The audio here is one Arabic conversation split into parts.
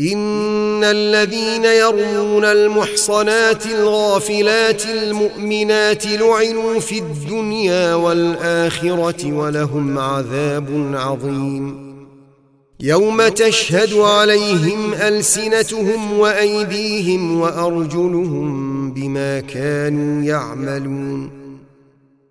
إن الذين يرمون المحصنات الغافلات المؤمنات لعنوا في الدنيا والآخرة ولهم عذاب عظيم. يوم تشهد عليهم ألسنتهم وأيديهم وأرجلهم بما كانوا يعملون.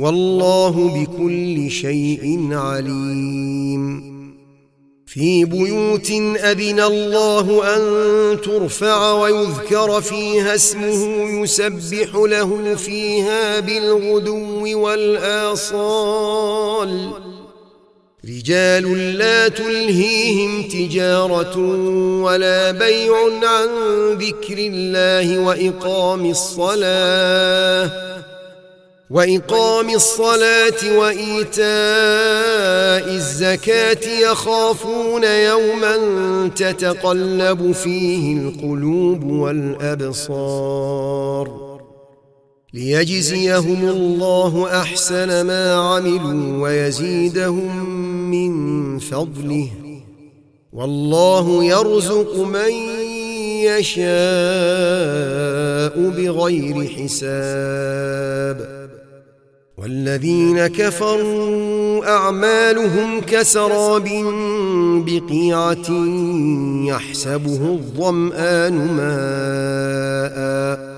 والله بكل شيء عليم. في بيوت أذن الله أن ترفع ويذكر فيها اسمه يسبح له فيها بالغدو والآصال. رجال لا تلهيهم تجارة ولا بيع عن ذكر الله وإقام الصلاة. وإقام الصلاة وإيتاء الزكاة يخافون يوما تتقلب فيه القلوب والأبصار ليجزيهم الله أحسن ما عملوا ويزيدهم من فضله والله يرزق من يشاء بغير حساب. والذين كفروا أعمالهم كسراب بقيعة يحسبه الظمآن ماء.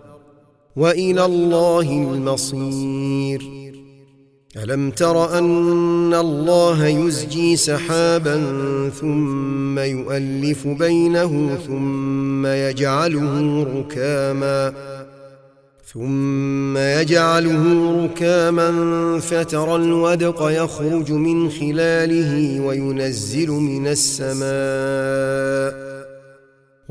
وإلى الله المصير. ألم تر أن الله يزجي سحابا ثم يؤلف بينه ثم يجعله ركاما ثم يجعله ركاما فترى الودق يخرج من خلاله وينزل من السماء.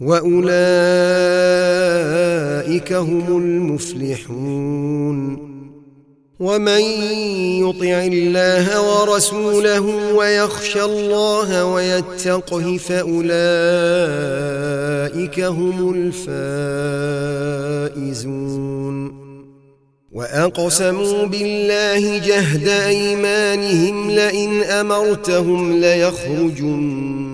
وأولئك هم المفلحون. ومن يطع الله ورسوله ويخشى الله ويتقه فأولئك هم الفائزون. وأقسموا بالله جهد أيمانهم لئن أمرتهم ليخرجن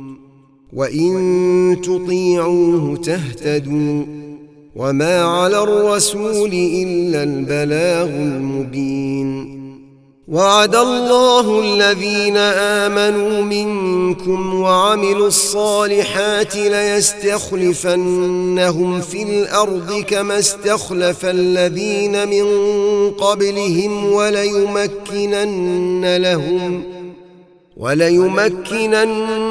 وان تطيعوه تهتدوا وما على الرسول الا البلاغ المبين وعد الله الذين امنوا منكم وعملوا الصالحات ليستخلفنهم في الأرض كما استخلف الذين من قبلهم وليمكنن لهم وليمكنن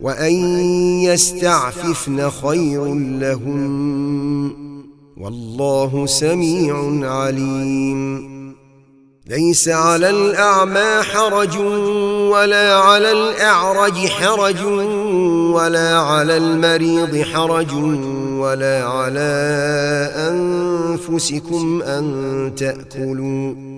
وأن يستعففن خير لهن والله سميع عليم. ليس على الأعمى حرج ولا على الأعرج حرج ولا على المريض حرج ولا على أنفسكم أن تأكلوا.